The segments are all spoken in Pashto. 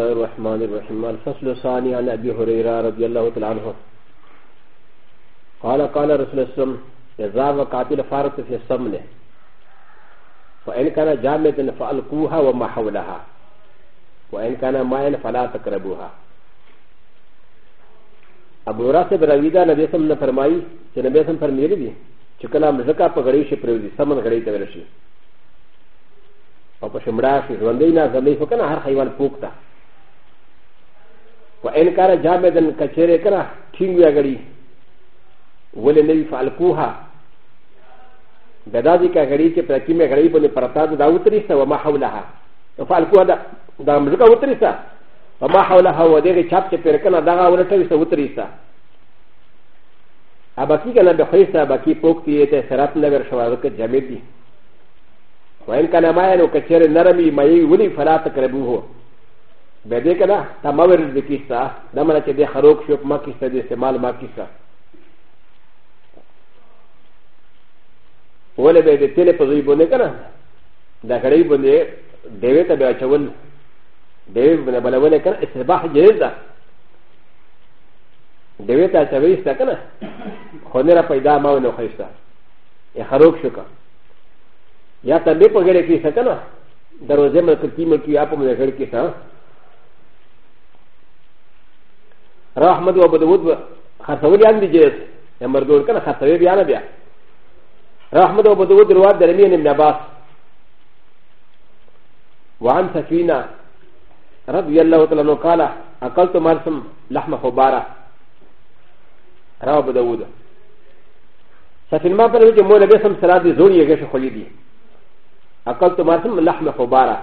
الله الرحمن الرحيم الفصل الثاني عن أبي هريرة رضي الله تعالى عنه قال قال رسول السم إذا وقعت الفارق في السمنة فإن كان جامدا فألقوها وما حولها وإن كان ماء فلا تقربوها ابو راس براویدا نبی سم نه فرمایي چې نبی سم فرمایلی دي چې کله مزکا په غړي شي پرېږدي سمن غړي ته ورشي او په شمړا شي ژوندۍ نه ځلې خو کنه هر حیوان پوکتا و ان كان جامدا كشيري كرا تيم يغري ولي نبي فالكوها بدازي كغري كي بركي مي غري بني برتاد دا وتريسا وما حولها فالكوها دا دا مزكا وتريسا وما حولها وديغي چاپ چه پركنا دا ولتريسا وتريسا ابا كي كان بخيسا باكي پوكتي يته سرات نور شواوك جامدي وان كان ما ينو كشيري نرمي ما يولي فلا تقربوه ベデカダ、タマウェルデキサ、ダマラケデハロクショップマキサデセマルマキサ。ウェレベデテレポリボネカナ、ダカリボネ、デベタベアチャウン、デベベバラウェレカナ、エセバハジェザ。デベタチャウィスタカナ、ホネラパイダマウノハイサ、エハロクショカ。やたべポゲレキサカナ、ダロゼマクティムキアポメレキサ。راه احمد و بدود خرسولی هم دیجه امر دور کنه خرسوی بیا نه بیا راه احمد و بدود رواد درمی ابن عباس وعن سفینه رضي الله تعالى عنه قال اكلت مرسم لحم خباره رواه ابو داود سفين ما بنو جي مولا بسم سلاد زوري يغش خليدي اكلت مرسم لحم خباره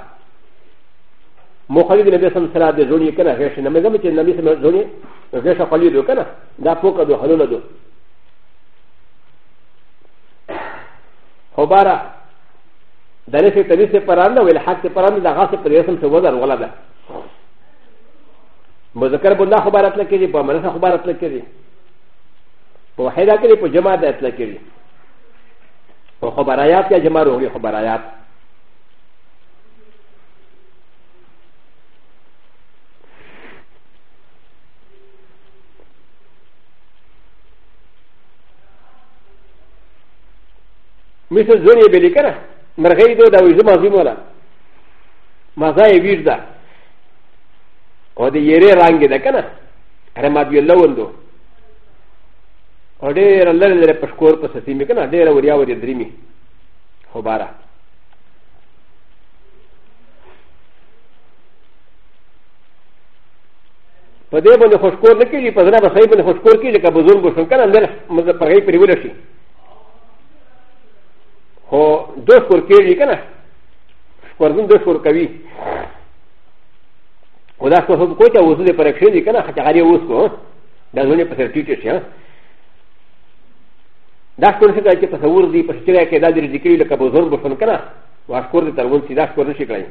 مو خليدي نبي سم سلاد زوري كنا غش نما زم تي نبي سم زوري ز ش ف ل ي د و ك ن ا دا فوق د و حلول د و خبارا د ن س ي تبي سي پراندا و الحق سي پراندا دا غاس پر يسم سي وزر ولا دا مذكر بندا خبارات لكي دي بمرسا خبارات لكي دي وحيدا كي دي جماعات لكي دي خبارات يا جماعة روغي خبارات مثل زوني بلكنا مرغي دو دا ويزو مازيمولا مازاي ويردا او دي يري رانجي دا كنا رماد يلون دو او دي رلل لري پشكور پسسيمي كنا دي روريا وري دريمي خبارا په دې باندې خوشکور نه کیږي په ځنه به صحیح باندې خوشکور کیږي که بزرګ شو کنه اندل مزه پغې پرې ولشي هو دوش کور کېږي که نه شکوردون دوش کور کوي خو دا شکور کو چې اوس دې پر کښې دي که نه چې هغه اوس کو دا زونې په سر ټیټې شي دا شکور شي چې تصور دي په چې کې دا درې ذکري لکه بزرګ بشن که نه وا شکور دې ترون چې دا شکور نه شي کړی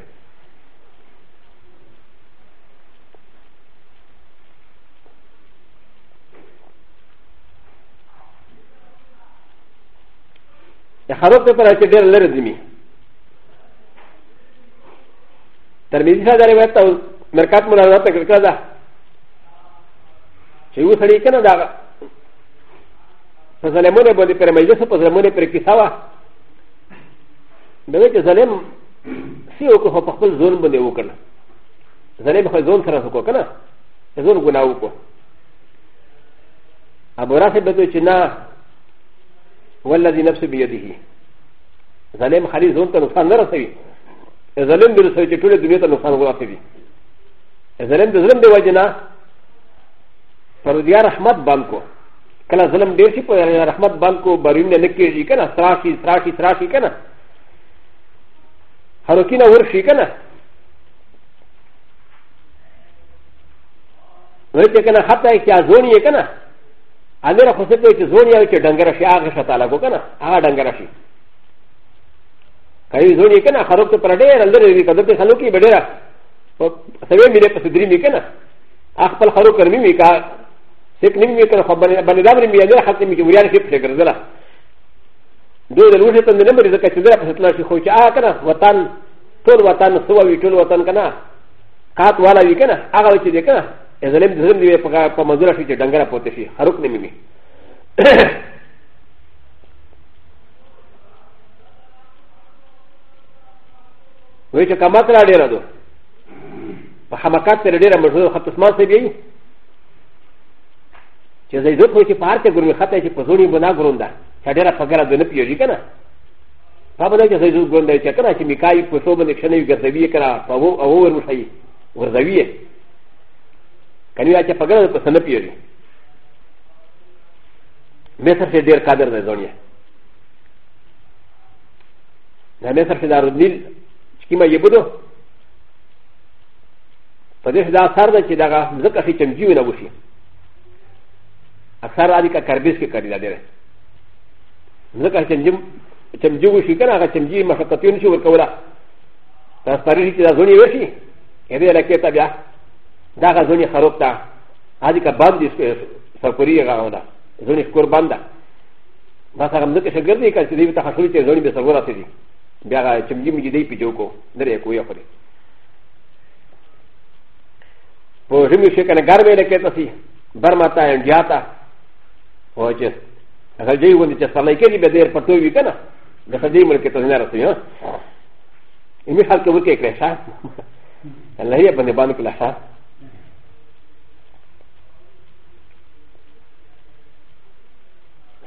ハロプラチデルレルディミ。タミサダレベタウメカトムラナタクラダ。シウサリカナダ。パザレモネボディペメジャスパザレモネペキサワ。でも、ザレム、シオコホパクルゾンボディウクル。ザレムハゾンサラソコカナ。ゾンゴナウコ。アボラセベトチナ。والذي نفس بيده ظلم خليل زون ته نقصان نه رسوي ظلم دې رسوي چې ټوله دنیا ته نقصان ورسوي ظلم د ظلم د وجه نه پردیا رحمت باندې کو کله ظلم ډېر شي په رحمت باندې کو برین نه کېږي کنه سراشي سراشي سراشي کنه هرکینه ورشي کنه ورته کنه حتی کیا زونی کنه アメラコセプトゾニアウチダンガラシアガシャタラゴカナアダンガラシカイゾニカナハロクトプラデーアンデレビカドテサノキベデラセベミレプスディミカナアファルハロクミミカセクミミカナバネダミミアネハテミキウリアシプセグザどうでもいいとね、でかちらかせなしほちあかな、わたん、とるわたん、そうはみとるわたんかな、かとわらびかな、あがわちでかな。ا ل م د ز م د ي ب ق ا ق م ز ر ا ش ي ج د ن ج ر ا بوتشي هروك نميمي ويش كامات ر ا د ي ر ا د و فحمكات ر ا د ي ر ا مجهول خط اسمان سبيعي چې زیدوت وي چې پارته ګورم خطه چې پزونی بنا ګورم دا چې ډیره فقره د نه پیږي کنه په باندې چې زیدوت ګورم دا چې کنه چې میکای په څو باندې ښنه یو ګرځوي کنه په وو او ور مشي ورځوي كان يأتي فقرة كسنة بيري مصر في دير قادر دونيا نا مصر في دار النيل كما يبدو فديش دا أثار دا كده مزقة في تنجيو نبوشي أثار هذه كربيس كاري دا ديره مزقة في تنجيو تنجيو شي كان هذا تنجيو مشقتين شو الكولا تستريح كده زوني وشي كده لكي تبعه だがゾニハロプタ、アディカバンディスサコリアガーダ、ゾニコバンダ。なさがむけしゃぐりかしりたはしりてゾニベサゴラティ。ビアガチムギミギディピジョコ、ネレコヤフリ。ポジミシェケンガーメレケタシ、バーマタインディアタ、オジェス。アジェイウォンディジャサライケリベディアパトゥビケナ、ダサディムレケタネラティヨ。イミハルトウケクレシャ。アライアバネバンクラシャ。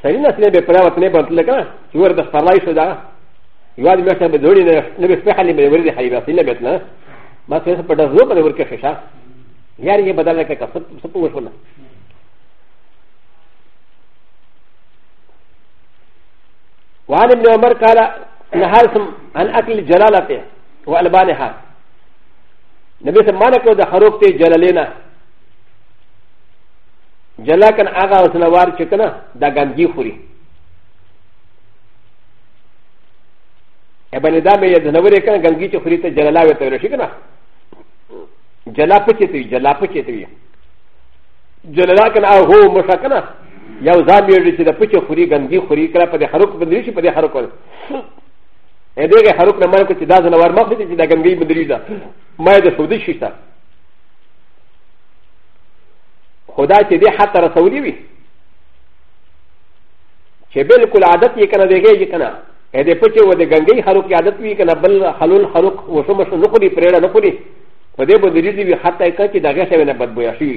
سرينا سنه بقراءه نبات لك سور د فرلاي شدا يواد مشى بدوري نبي فحلي من ورد حبيبه سنه بيتنا ما سنه بدر زوب بدر كششه يعني بدل لك كسب سبو شولا وعن ابن عمر قال نهارتم عن اكل جلالته والبانها نبي سمانك وده خروف تي جلالينا جلاکن آغا وسنوار چکنه دا گندگی خوری ابن دا می جنوری کنه گندگی چه خوری تا جلالا وی تولشی کنه جلا پچی توی جلا پچی توی جلالا کنه آغو مشا کنه یو زام یوری چه دا پچی خوری گندگی خوری کنه پا دی حروک بندری شی پا دی حروک کنه ا دغه حروک نه مانه کو چې دا زنوار مخ دې چې دا ګنګي بدلی دا ما د سعودي شي تا خدا چې دې حتی رسولي وي چې بالکل عادت یې کنه دیږي چې کنه اې دې پچې و دې ګنګي خلق عادت وي کنه بل حلول خلق وشو مشو نخوري پرېړه نخوري په دې باندې دې وي حتی کله چې دغه شی نه بدبویا شي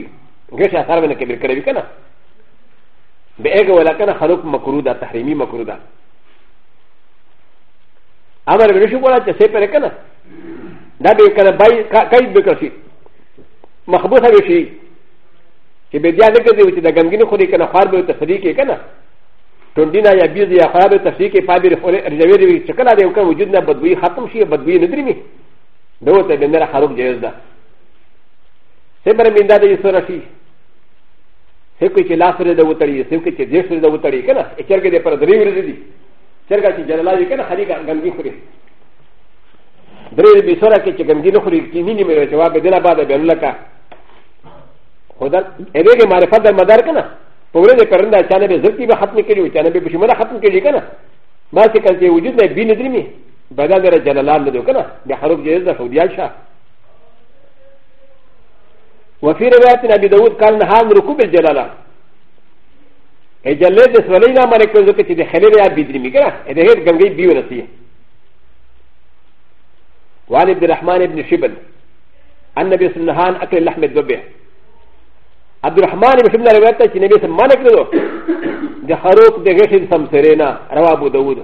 غشه اثر ونه کبیر کړی کنه به هغه ولا کنه خلق مکروه ده تحریمی مکروه ده امر به شو کولا چې سه پرې کنه دا به کنه بای کای به کړی مخبوطه به شي چې به بیا نه کوي چې د غمګینو خوري کنه خار به تفریح کې کنه ټونډینا یا بیز یا خراب تفریح کې پابې رجوي لري چې کله د یو وجود نه بدوي ختم شي بدوي نه درمي نو ته به نه خراب جایز ده سبر میندا د یسر شي سکه چې لاس لري د وتړي سکه چې دیش لري د وتړي کنه چرګه دې پر درې ورځې دي چرګه چې جلالاجي کنه خري غمګي خوري درې به سره کې چې غمګي نه خوري کې نه نیمه جواب دینه بعد به لکه エレゲマレファダマダーカナ、ポレディペンダーチャネベズキバハミキリウチャネベプシマラハミキリカナ、マセカンティウジュネビネディミ、バダデラジャラランドカナ、ヤハロジェザフォディアシャ。وفي روايه ابي داود كان هان ركوب الجلاله اجلد سولينا مركز كتي دخلنا بدري مكره ادهيت جنبي بيونسي وعن عبد الرحمن بن شبل ان بسنهان اكل لحم الدبه عبد الرحمن بن شمله روایت ته چې نبی سم مانه کړو د خروق د غشې سم سرینا روا ابو داود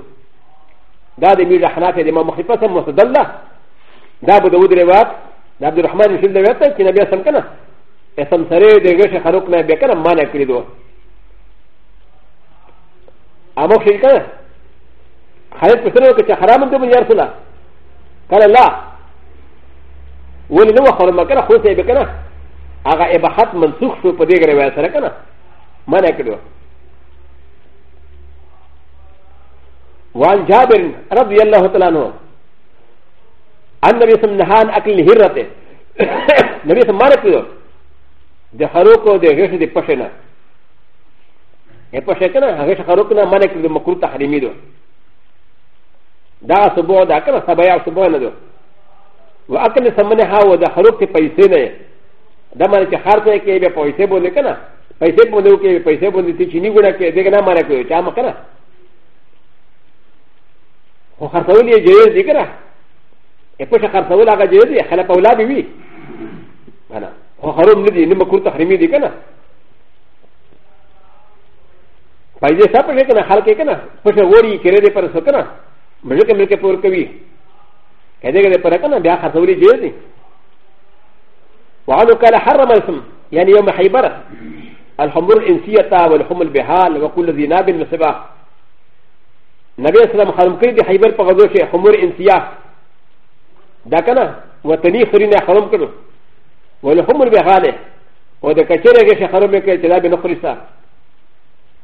دا د میر حناف د امام مخفه سم مستدل دا ابو داود روایت د عبد الرحمن بن شمله روایت ته چې نبی سم کنه سم سری د غشې خروق نه به کنه مانه کړو امو شي کنه خالد پسره وکړه چې حرام ته بنیار سلا قال لا ولې نو خور مکه خو سه به کنه هغه اباحت منسوخ شو په دې روایت سره کنه منع کړو وعن جابر رضي الله تعالى عنه النبي صلى الله عليه وسلم اكل الهرة النبي صلى الله عليه وسلم د هروکو د غش د پښنه اے پښه کنه هغه هروک نه منع کړو مکروه تحریمی دو دا صبح دا کنه سبا یا صبح نه دو واكل سمنه ها و د هروک ته پیسې نه だまりちはたけべ、ポイセボネカナ。パイセボネケ、パイセボネティチニグラケ、デガナマラケ、チャマカナ。おはたうりジェイズディガラ。エポシャカサウラガジェイズ、ハラパウラビビ。おはるんで、ニムクタハミディガナ。パイセサプレケナ、ハラケケナ、ポシャウリケレディパラソカナ、ムルケメケポルケビ。エデガレパラカナ、ビアハサウリジェイズ。وعنه قال حرم اسم يعني يوم حيبر الحمر الانسيه والحمل بهال وكل ذي ناب وسبا نبي اسلام حرم كريد حيبر فغدوش حمر انسيه دا كان وطني خرينا حرم كرو والحمل بهال وذا كتير يجي حرم كتير بنخلصه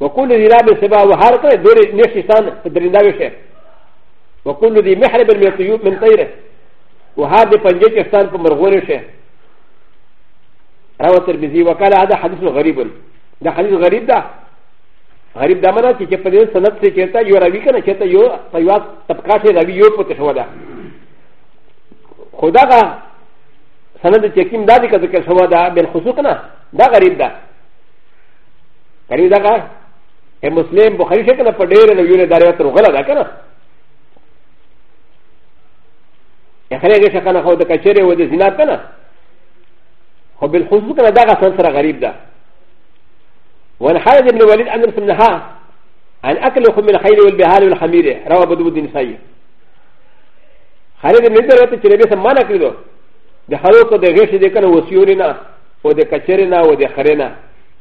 وكل ذي ناب وسبا وهار كريد دور نشيطان درنداوشه وكل ذي محرب من طيوب من طيره وهذا پنجه چستان په مرغونه شه روى الترمذي وقال هذا حديث غريب ده حديث غريب ده غريب ده منا چې په دې سند کې چیرته یو راوي کنه چیرته یو طیوا طبقه شي راوي یو پته شو ده خدا کا سند چې کوم دادی کا ذکر شو ده بل خصوص نه دا غریب ده غریب ده کا مسلم بخاری شکنه په ډېر نه یو نه داري تر غلا ده کنه اخره کې شکنه خو د کچره و د زنا کنه و بالخصوص كان داغا سنسر غريب دا وعن حارث بن وليد أن سمنها عن أكل لحم الخيل والبهال والحمير روى أبو داود النسائي خالد بن وليد رواية تشريبية سمانا كردو د خلوق د غیش د کنه وسیورنا او د کچرینا او د خرینا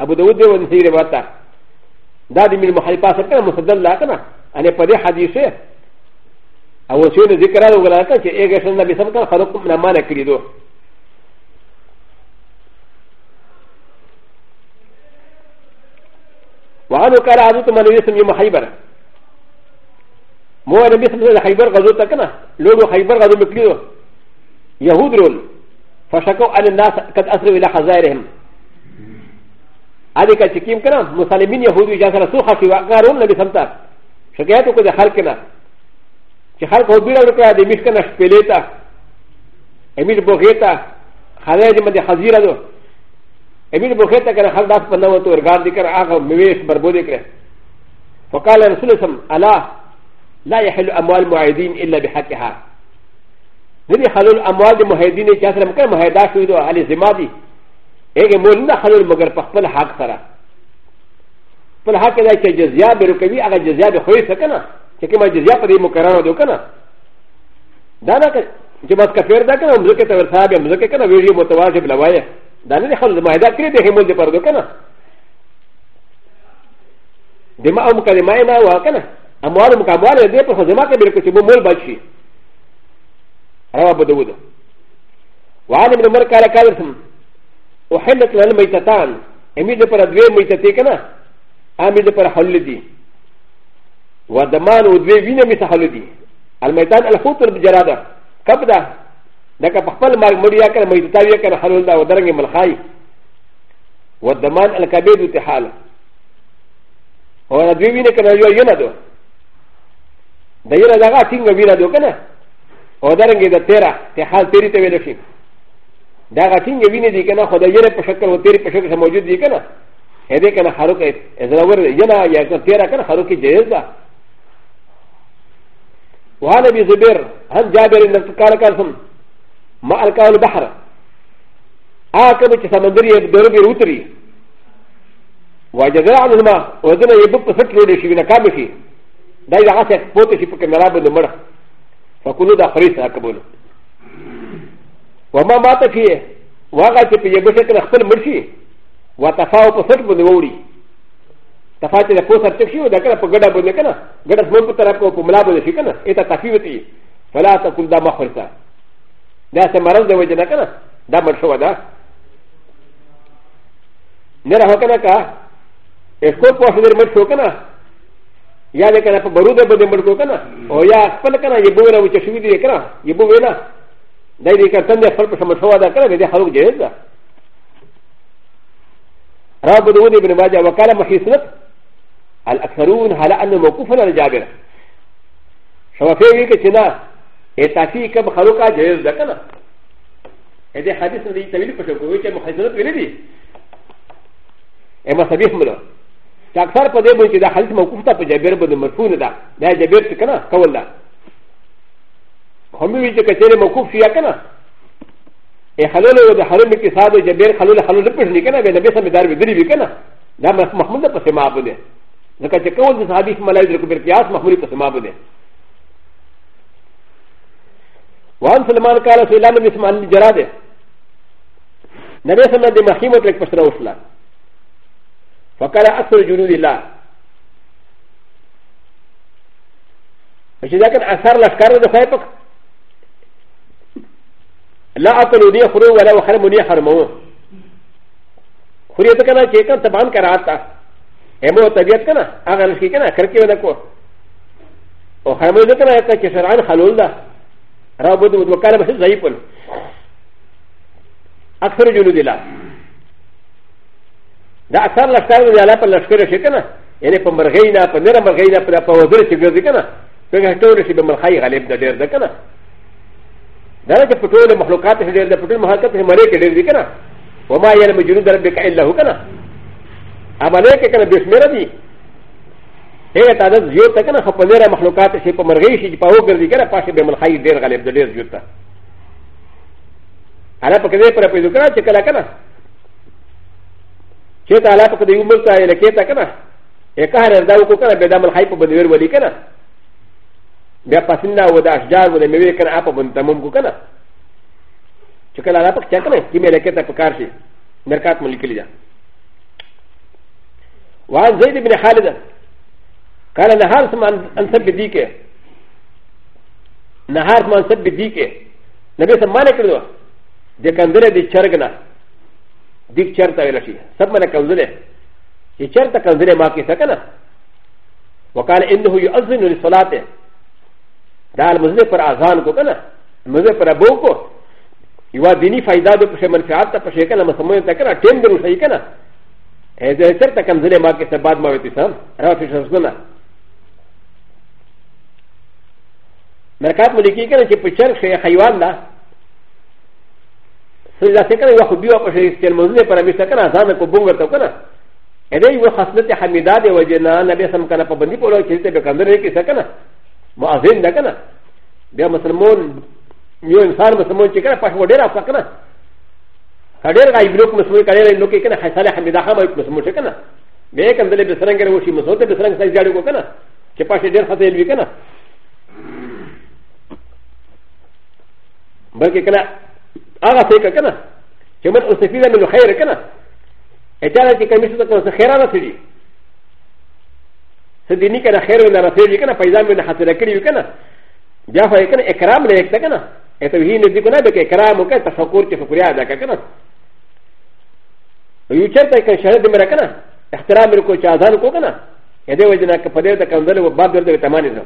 ابو داود دی ونسی روایت دا, دا د مل محلفا سره کنه مسدل لا کنه ان په دې حدیثه او وسیور ذکر راغلا کنه چې اګه څنګه به سم کنه خلوق نه مانه کړی دوه وعنو كان عزوت من يسمي محيبر مو انا بسم الله خيبر غزوت كنا لولو خيبر غزو مكليو يهود رول فشكوا ان الناس قد اسروا الى خزائرهم هذه كتشكيم كنا مسلمين يهود يجاز رسوخا في وقارون نبي سمتا شكايته كده خلقنا شخلق هو بيرا لكرا دي مشكنا شبيليتا امير بوغيتا خلايا دي من دي خزيرة دو ا ب ي ن بوكتا كان خلدات فنوتو ارغان ذكر اخر مويش بربودكره فقال رسول الله الا لا يحل اموال المعاهدين الا بحقها ندي خلول اموال المعاهدين كاسر مكان معاهدات شويدو على زمادي ايه مولنا خلول مگر فقبل حق ترى فالحق لا كجزيا بركبي على جزيا بخويس كنا كما جزيا بدي مكرر دو كنا دانا كجماعة كفير دا كنا مزكة تورثابي مزكة كنا ويجي متواجب لوايه だね、ほんまだけで、へもでパドカナ。でまおかでまいなわかな。あまるもかわれで、ほでまかべるけど、もうばし。あらばどうぞ。わらびのマカラカルスン。おへんだけなめたたん。えみでパラドゥエムイタティカナ。あみでパラハルディ。わだまんをドゥエヴィネミサハルディ。アルメタンアルフォトルジャラダ。カプダ。لكن فقال مارك مريا كان ميتاويا كان حلولا ودرنج ملخاي والدمان الكبير تحال وانا دويني كان يو ينادو دايرا دغا تينغ وينادو كان ودرنج دا تيرا تحال تيري تبلشي دغا تينغ ويني دي كان خدا يرى بشكل وتيري بشكل موجود دي كان هذا كان حروك اذا ور ينا يا كان تيرا كان حروك جيزا وهذا بزبير هل جابر انك تكاركاسم ما الكاول بحر اكبر تسمندري بدربي روتري وجزاء عنهما وزنا يبقى فتلو لشي من كامشي دايما عسى بوتشي في كاميرا بن فكلوا دا خريص اكبر وما مات فيه وغاتي في يبشر اختل مرشي وتفاو بفتلو نوري تفاتي لفوسر تكشي ودكا فقدا بنكنا غدا سموك ترى فملا بنشيكنا اتا تفيوتي فلا تكون دا مخرصه だってマランダウェジナカナダマシュワダならほかなかエスコーポーションでマシュワカナやれからバルダブでマルコカナおやスパルカナイブウェラウチシュウィディカナイブウェラダイディカタンデファルプシャマシュワダカナベデハウジェザラブドウディブルマジャワカラマヒスナアルアクサルーンハラアンのモクファラジャベラシャワフェイキチナ ا ت ا ف ي ك ب خ ل و ق ا جائز د ك ن ا هذا حديث الذي تبين ف ش ك و ي ك محسنات بلدي اما سبيح ملا تاكثر قد يبون كذا حديث موقوف تا بجابر بن مرفون دا لا جابر تكنا قول دا هم يجي كثير موقوف فيها كنا ا خلول ودا حرم كي سادو جابر خلول خلول پڑھني كنا بي نبي سمي دار بدري بي كنا دا محمود پسما بده لکه چې کول د صحابي ملایذ کو پر قياس محمود پسما بده وان سلمان قال سلام بن اسمان جراده نبي سمع دي مخيمة لك بشرا وصلا فقال أكثر جنود الله فشذا كان أثار لشكار دفايبك لا أقل دي خروج ولا وخرم دي حرموه خريتك أنا كيكا تبان كراتا امو طبيعت كنا أغلش كيكنا كركي ونكو وخرمو ذكنا يكا كشرعان خلول ده ラボドウドカラバザイポンアクセルジュルディラダアサラカルディアラパラスケルシェケナエレポンバーゲイナパネラマゲイナパラパワズルシェグディケナペガトルシェベマハイガレブダディケナダラジェプトルマハロカティディケナプトルマハカティマレケディケナウマイヤルムジュルダルベカイラウケナアマレケケナビスメラディ هغه ته د زیو ته کنه په ډیره مخلوقات شي په مرغې شي چې په هو ګرځي کنه پاشه به ملخای ډیر غالب د ډیر زیو ته انا په کده پر پیدا کړه چې کله کنه چې ته الا په کده یو ملک ته لکې ته کنه یکه هر ځای وکړه کنه به د ملخای په بنور ولي کنه بیا پسندا و د اشجار و د میوې کنه اپ بن تمام کو کنه چې کله الا په چا کنه کې مې لکې ته په کار شي مرکات ملک لیدا وان زید بن خالد カランハースマンサビディケナハースマンサビディケナベサマネクドデカンデレディチャーガナディチャータウラシサマネカンデレディチャータカンデレマキサカナウカラエンドウユアズミルソラテダームズネファアザンコカナムズファアボコ یو دینی فائدہ به پښه منفعت ته پښه کله مسمو ته کړه ټیم درو صحیح کنه اې زه تر تکم زله ما کې سباد ما وتی سم را پښه سننه مرکات ملکی کنه چې په چرخ یا حیوان ده سله سکنه یو خو بیو په شې تلمزونه پر امشته کنه ځان کو بونګ ورته کنه ا دې یو خاصنت حمیدا دی وجنا نبی سم کنه په بندي پلو چې ته به کندره کې سکنه مؤذن ده کنه بیا مسلمان یو انسان مسلمان چې کنه پښو ډیر افق کنه هډیر غای بلوک مسلمان کړي نو کې کنه حساله حمیدا هم یو مسلمان چې کنه به کوم دلې بسرنګ وروشي مسلمان ته بسرنګ سړي جوړ کو کنه چې پښې ډیر خطر وی کنه بلکې کنه هغه فکر کنه چې من استفیده من خیر کنه اچاله چې کمیشن ته کوم خیر راځي سدینی کنه خیر ولا راځي کنه پیدا مې نه حاصل کړی کنه بیا خو کنه اکرام نه یکته کنه اته وی نه دي کنه به اکرام وکړه تفکر کې شکریا ادا کنه یو چرته کنه شهر دې مره کنه احترام وکړو چې اذان وکړو کنه اده وجنه کپدې ته کندل و باب درته تمانې نه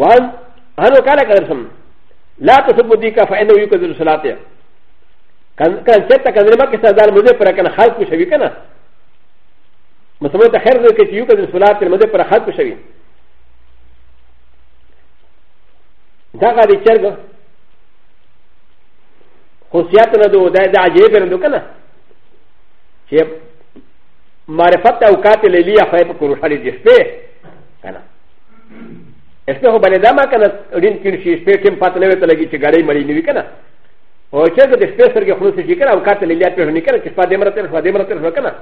وان هنو كان كذرسم لا تصب ديكا فانه يكذر صلاته كان شتا كذرما كسادار مزي پر كان خلق شوي كنا مسلمان ته خير دې کې يكذر صلاته مزي پر خلق شوي دا غادي چرګ خصيات نه دو دا عجيب رندو كنا چې معرفت او قاتل لیا خیب کروشالی دیشته کنه ا س م ه بني دما كان رين كيرشي سبيتم قاتلوه تلقي تجاري مري نبي كنا او شاكا تسبيسر كخلوص شيكنا او كاتل اللي اتفهم كنا كسبا دمرتر فا دمرتر فا كنا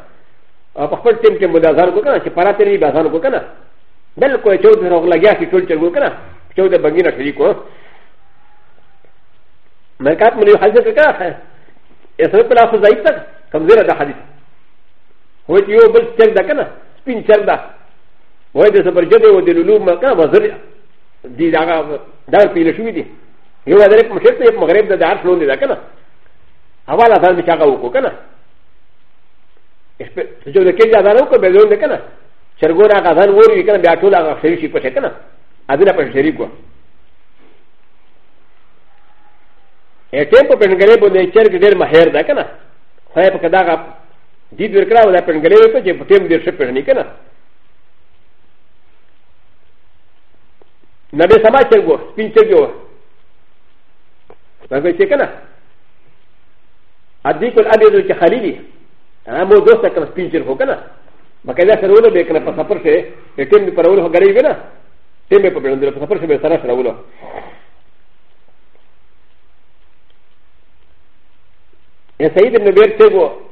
او بخبر تيم كم مدازان كو كنا كفاراتر بي بازان كو كنا بل كو يشود روغ لغيا كي تول تلقو كنا شود بغينا شريكو مركات من يحزن كنا اسمه بلا فزايد تك كم زيرا دا حديث هو يو بل تشك دا كنا سبين شر دا وهذا سبرجده ودلولو مكان مزرع دي داغا داغا في لشوي دي يو هذا مشيت في المغرب ده دار شلون دي ده كنا هوالا دار مش هاغا وكو كنا جو ده كيجا دار وكو بيزون ده كنا شرغون هاغا دار وري كنا بيعطول هاغا شريشي بس كنا هذا بس شريكو ا تيمبو بنغريبو ده شرك غير ماهر ده كنا خايف كداغا دي دور كراو ده بنغريبو ده تيم دير شبه ني كنا なべさまちゃご、スピンチェギョ。なべせかな。あでこあべるちはりり。あもどうしたかスピンチェゴかな。まかやさろべかなパサプシェ、えてみパラオルがりべな。てめパブルンでパサプシェべさらしらおろ。やさいでのべるちご。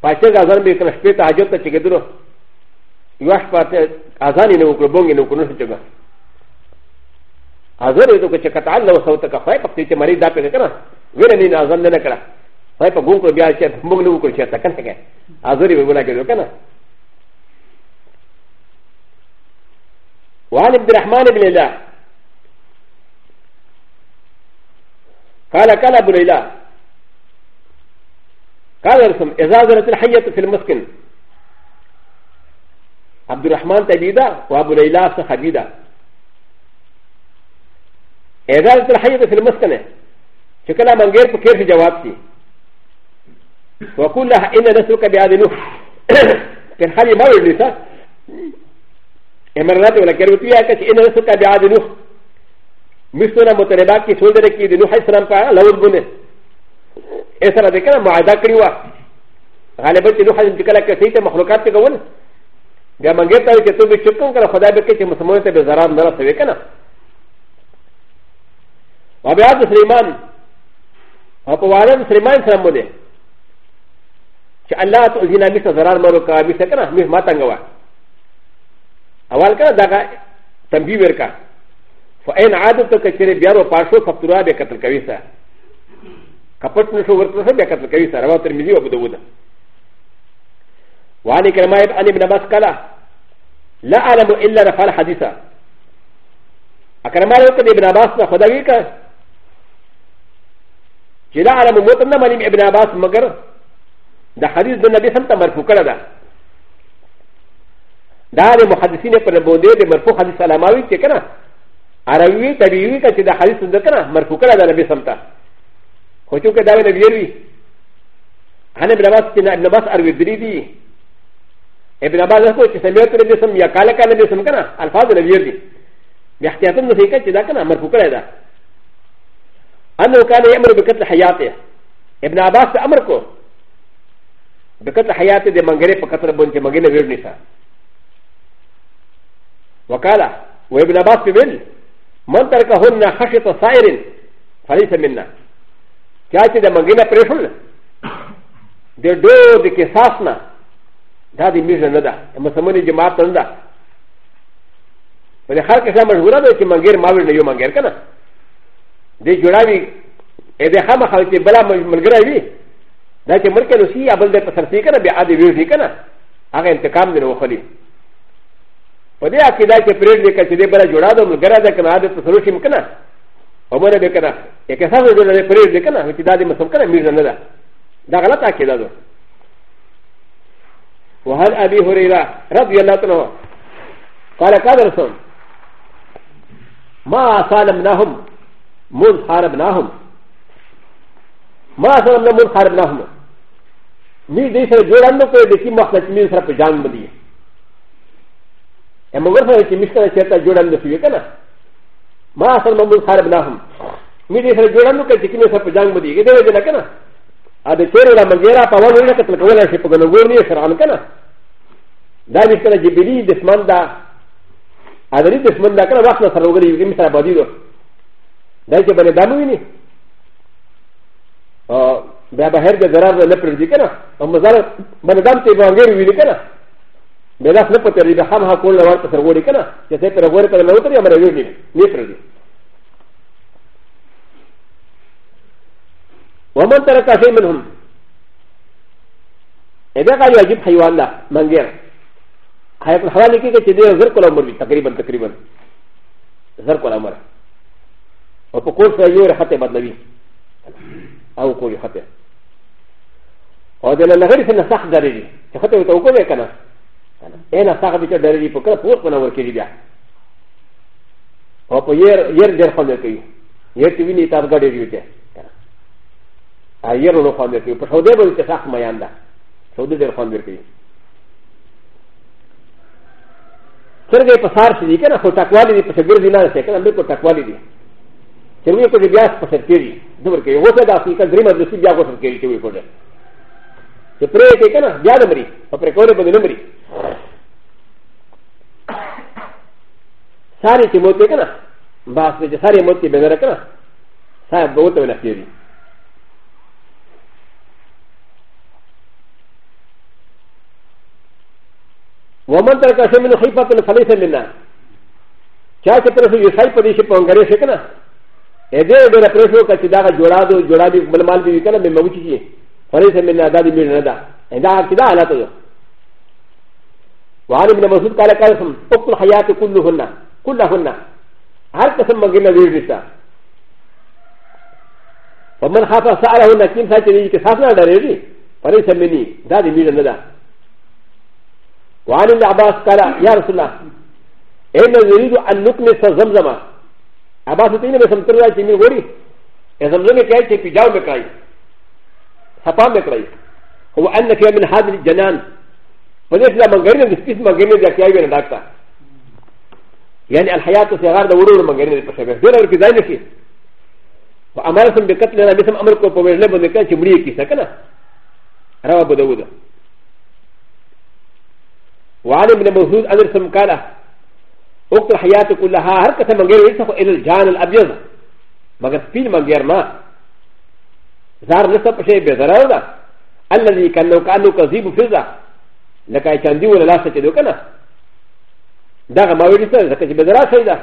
パチェがざんべかなスペタアジョタチェゲドロ。よしパテ、アザニのクロボンギのクロシェガ。アザレドチェカタラウソウタカファイパティチェマリダペレカナ、ウェレニナザンデネカラ、ファイパゴンコビアチェ、モグノコチェタカナケ、アザレウラケドカナ。وعن عبد الرحمن بن الله قال قال ابو ليلى قال رسم اذا زرت الحيه في المسكن عبد الرحمن تبيدا وابو ليلى صحابيدا ا ذ ا ت ا ل ح ي ة في المسكنه شكلها من غير فكير في جوابتي وقل لها ان نسلك بهذا نوح كان خالي ما يجلس امرات ولا كروتيا كاش ان نسلك بهذا نوح مثلنا مترباكي سولدركي دي نوح اسلام قال لو البنه اسرى ذكر معادا كريوا غالبا نوح ذكر لك سيت مخلوقات تقول يا من غير تاوي كتب شكم كان خدا بك مسمونه بزرار نرى سويكنا و بیا د سلیمان او په واره د سلیمان سره مو دی چې الله ته ځینې لږ ضرر مرو کا به څه کنه مه ماتنګ وا اول کنه دا تنبیه ورکا فاین عادت کچره بیا ورو پاشو فطرا به قتل کوي سره کپټ نشو ورته بیا قتل کوي سره وا ترمذی او ابو داود وعن كلمات عن ابن عباس قال لا اعلم الا رفع الحديث اكرمال ابن عباس خدوي كان چې دا علم موت نه منیم ابن عباس مگر د حدیث د نبی سم ته مرفوع کړه ده دا د محدثین په نبوت د مرفوع حدیث علماوی کې کنه عربی طبيعي کې چې د حدیث د کنه مرفوع کړه ده نبی سم ته خو چې دا د ویروي ان ابن عباس چې ابن عباس اروي دري دي ابن عباس کو چې سمعت نبی سم یا کال کال نبی سم کنه الفاظ نبی دي بیا احتیاطن نه کې چې دا کنه مرفوع کړه ده انه كان يامر بكتل حياته ابن عباس امركو بكتل حياته د منغري فكتل بنت مغنى ويرنسا وقال وابن عباس بن من تركهن خشيه صائر فليس منا كاتي د منغنى بريشل د دو د كساسنا دا د ميزه ندا مسلماني جماعت ندا ولكن هذا المشروع يجب ان يكون هناك مجال でジュラビエデハマハウティブラムルグラビだけマーケルシーアブルデパサティカナビアディビューティカナアゲンテカムデノホリパディアキダケプレディカチデブラジュラドムグラザカナデプソルシムカナオモレベカナエケサウドレプレディカナウティダディマソカナミズナダダガラタキダド وهل أبي هريرة رضي الله عنه قال كادرسون ما سالمناهم من حاربناهم ما سره نه من حاربناهم ني دې سره جوړان نو کوي د کی مخلص مين سره په جان بدی هم موږ سره چې مشته چیرته جوړان نه شي کنه ما سره من حاربناهم مې دې سره جوړان نو کوي چې کی مين سره په جان بدی دې دې نه کنه ا دې چیرې را مګیرا په ور نه کتل کولای شي په ګنګور نه شرعن کنه دا دې کنه جبري دسمن دا ا دې دسمن دا کنه وخت سره وګړي کې مې سره بدی دوه だいたいバネダムウィニーババヘルでザラーのプレディケナーマザラバネダムティバンゲリウィニケナーベラスのポテリハムハコーラワータサウォリケナージェセペラウォルカのロトリアムレウィニープレディ ومن ترك شيء منهم اذا قال يجب حيوان لا من غير حياه الحوالي كي تدير زرق الامر تقريبا تقريبا زرق الامر او په کور سره یو رحته بدلوي او کور رحته او د لغری څخه نسخ درېږي چې خته ته وکړې کنه اې نسخ به چې درېږي په کله پوس منور کېږي بیا او په ير ير ډېر خوند کوي ير تی ویني تاسو ګډې ویته ا ير له خوند کوي په سوده به چې سخت میان ده سوده ډېر خوند کوي څنګه په سار شي کنه خو تکوالی په څګر دی نه څه کنه بالکل تکوالی دی چې موږ په بیا سپسر کړي دبر کې اوسه دا حقیقت درې مدرسې بیا غوسر کړي چې وي په دې چې پرې کې کنه بیا د مري په پرې کولو باندې مري ساري چې موته کنه باس دې ساري موته به نه کنه صاحب به وته نه کړي ومن ترك شيء من خيفة فليس منا چا چې پر یو شای په دې شي په انګریزي کنه ا د ي ر ب ر ا ف ر ش و ك ا ت د ا غ ا جورادو جورادي بلمال بي كلا من موجي فريسه من نادى من نادى ا د ا ك د ا على طول وعن ابن مسعود قال قاسم اقل حياه كلهن كلهن هل قسم مجنى ريزتا ومن خاف سالهن كيف سالتني كسافنا داري فريسه مني دادي من نادى وعن ابن عباس قال يا رسول الله اين نريد ان نكنس زمزمه アバスティネメソントライチミウォリエザルメケチピジャウメカイサパメカイウォアンデケメンハディジャナンパレスラマンゲリンディスピスマンゲリンディアキャイベンダクタヤニアルハヤトセガーダウォルマンゲリンディパシェベルキザイネキアマラソンベカツレナミサムアルコポベレブンデカチムリキサカナラバブドウドウアレムネムズアルサムカラ وقت الحياة كلها هركة من غير يسخ إلى الجان الأبيض مگر سپین مگر ما زار نصب شيء بزرار ده الذي كان لو كانوا كذيب فزة لكا يشاندي ولا لاسة كدو كنا ده ما ويري سنة لكا بزرار شيء ده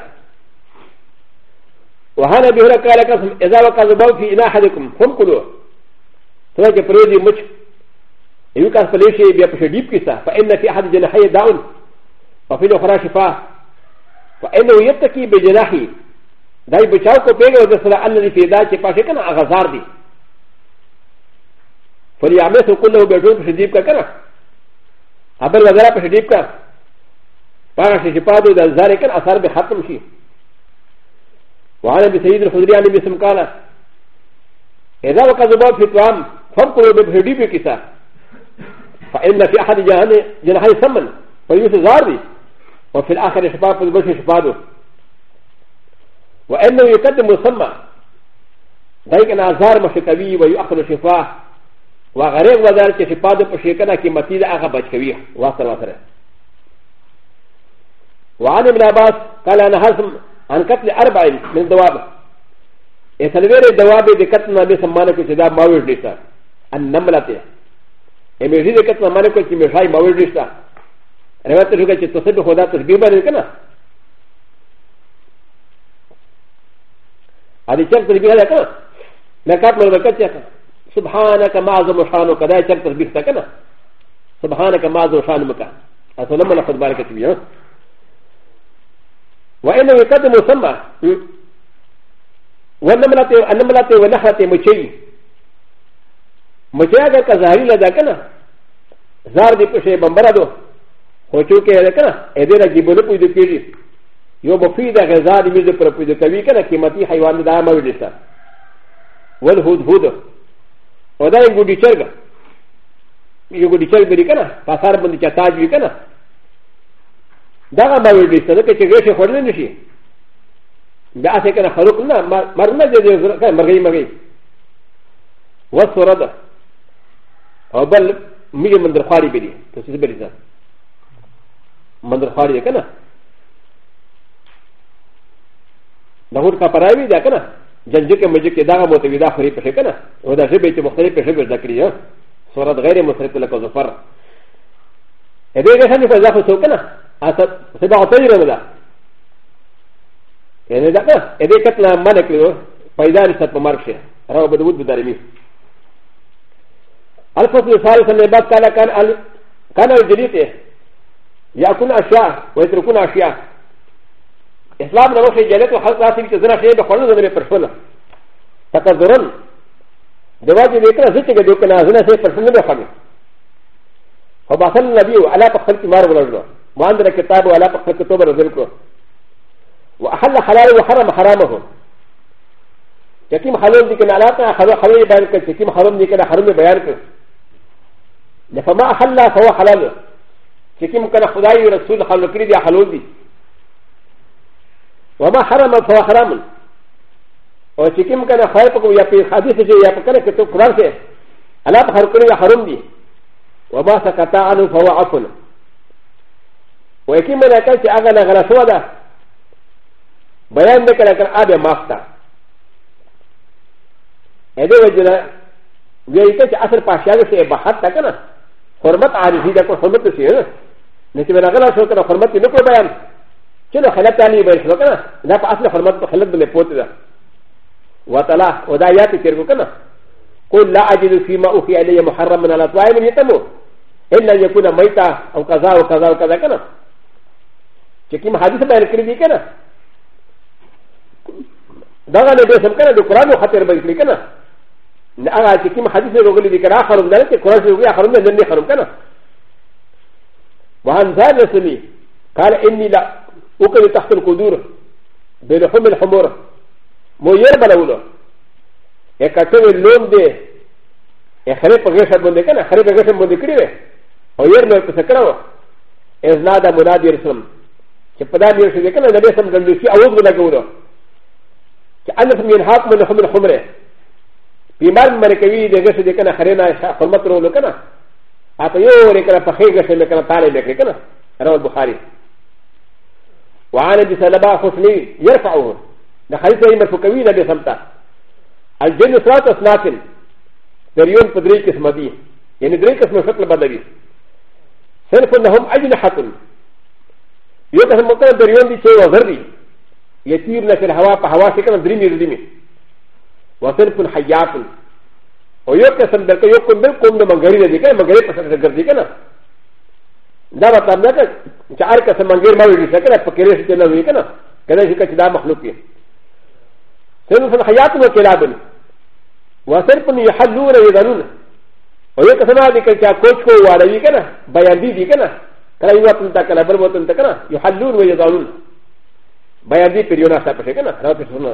وهانا بهنا قال قسم إذا وقع ذباب في إنا أحدكم هم كلوا سنة كبريدي مجھ يوكاس فليشي بيا بشديب كيسا فإن في أحد جنحي داون وفي الأخرى شفاه فانه يبتكي بجناحي دای بچاو کو پیغه د سره الذي في ذاك پاشه کنه غزار دي فليعمل كله بجوب شديب کا کنه ابل وغیرہ په شدیب کا پاغه شي په دو د زار کنه اثر به ختم شي وعلى بسيد الخضري علي بسم قال اذا وكذبوا في طعام فانقلوا بشديب كسا فان في احد جناحي سمن فيوسف زار دي وفي الآخر شباب البشر شبابه وأنه يقدم مسمى ذلك الأزهار مشكوي ويؤخذ شفاه وغريب وزارة شفاده بشيكنا كمتي ذا أخا بشكوي واصل واصل وعن ابن عباس قال أنا هزم عن قتل أربع من الدواب يسلوير الدواب بقتلنا بسمانة كتدا ماوير لسا النملة يميزي بقتلنا مانكو كمشاي ماوير لسا ر و ا ت ر و ك ا ت تصيب خدا تشبيه بدل كنا هذه شرط تشبيه هذا كنا لكات من البكات يا سبحانك ما عظم شانك هذا شرط تشبيه كنا سبحانك ما عظم شانك هذا لما ناخذ بارك تبيه وإنه يقدم مسمى ونملتي ونملتي ونحلتي مشي مشي هذا كزهري لذا كنا زار دي بشي بمبردو هو چې کې لري کنه اې دې راګي بوله پوي دې پیږي یو مفید غذا دې موږ پر پوي دې کوي کنه قیمتي حیوان دې عامه وي دې تا ول هود هود او دا یو ګډي چرګ یو ګډي چرګ دې کنه پاسار باندې چا تاج وي کنه دا ما وي دې څه کې چې غوښه خورل نه شي دا څه کنه خلق نه مرنه دې دې مرګي مرګي وسره ده او بل میګه مندر خاري بلی ته څه بلی ځه من در خواری کنه دهور کا پراوی دا کنه جنجه که مجه که داغه موتوی دا خوری پشه کنه و دا شبه چه مختلف پشه برده کری صورت غیر مصرف لکه زفر اده گشن که اضافه سو کنه اصد سبا غطایی رنه دا یعنی دا کنه اده کتلا منه کلیو پیدا نشتت پمارک شه رو بدود بدارمی الفصل الثالث من بعد قال كان كان الجليد يكون اشياء ويتركون اشياء اسلام نمو شيء جلت وحلق راسي بك زنا شيء بخوانا زنا برشولا تقدرن دواجه بكرا زيتك دوكنا زنا شيء برشولا بخوانا فباصل النبي على بخل كمار ولدنا وعند الكتاب وعلى بخل كتاب رزلكو وأحل حلال وحرم حرامه يتيم حلال ديكنا على حلال بيانك يتيم حرام ديكنا حرام بيانك لفما أحل فهو حلاله چې کوم کنه خدای او رسول خلق کړی دی حلال دی وما حرم فهو حرام او چې کوم کنه خای په یا په حدیث کې یا په کنه کې تو قرار کې الله په حرکت حرام دی وما سكت عنه فهو عفو ويكي ملكا چې هغه نه غلطو ده بیان دې کړه کړه ابه مافتا اې دې وجه ویل چې اثر پاشا دې به حد تک نه حرمت عارفي ده کو حرمت څه نه ن ت ب ر ا غ ل ا شوكا فرمت نقل بيان شنو خلت علي بيان شوكا لا فاصل فرمت خلت بن قوتها وطلع وداياتي تركوكنا قل لا اجد فيما اوفي علي محرم من الاطوائم يتمو الا يكون ميتا او كذا وكذا وكذا كنا شكيم حديث بيان كريدي كنا دغه د دې سم کنه د قران خطر به لیکنه نه هغه چې کوم حدیث وګورئ د کړه خرم نه ته قران وګورئ خرم نه نه خرم کنه وعن ذلك سمي قال إني لا أكل تحت القدور بلحم الحمر موير بلونه يكتب اللون دي يخرب غشة بندي كان خرب غشة بندي كريبه وير نور بسكره إذ نادى منادي رسلم كبدا بيرشد كان النبي صلى الله عليه وسلم أعوذ بالله قوله كأنف من حاق من لحم الحمر بمال مركبي دي غشة دي كان خرينا خلمت رولو كان アパヨーレカパヘガシメカタレメカナ、ラウブハリ。ワーレビサラバホスミ、ヤファオー、ナハリセイマフォカウィナビサンタ。アルジェンスラトスナフィン、ダリオンプデリケスマディ、ヤニデリケスマフォクラバダビ。セルフォンのホームアジナハトン。よくもかんダリオンビチェワザリ。やティーナフィルハワパハワセカンドリミルリミ。ワセルフォンハヤトン。و ي و ك س م د ك ي و ك ب ل ك و م د م ج ر ي د ي ك ا م ج ر ي ب س م د ك ر د ي ك ن ا دا ب ت ا م د ك ج ا ر ك س م ج ر ي م ا و ي س ك ن ا ف ك ر ي ش ت ن ا و ي ك ن ا ك ن ا ش ك ا ش د ا م خ ل و ق ي س ن ف ا ل خ ي ا ت و ك ل ا ب ن و س ن ف ن ي ح ل و ن ي د ن و ن و ي و ك س م د ك ي ك ا ك و ش ك و و ا ر ي ك ن ا ب ي ا ن د ي د ي ك ن ا ك ل ا ي و ت ن ت ك ل ا ب ر و ت ن ت ك ن ا ي ح ل و ن و ي د ن و ن ب ي ا ن د ي ب ر ي و ن ا س ا ب ش ك ن ا ر ا ت ش ن ا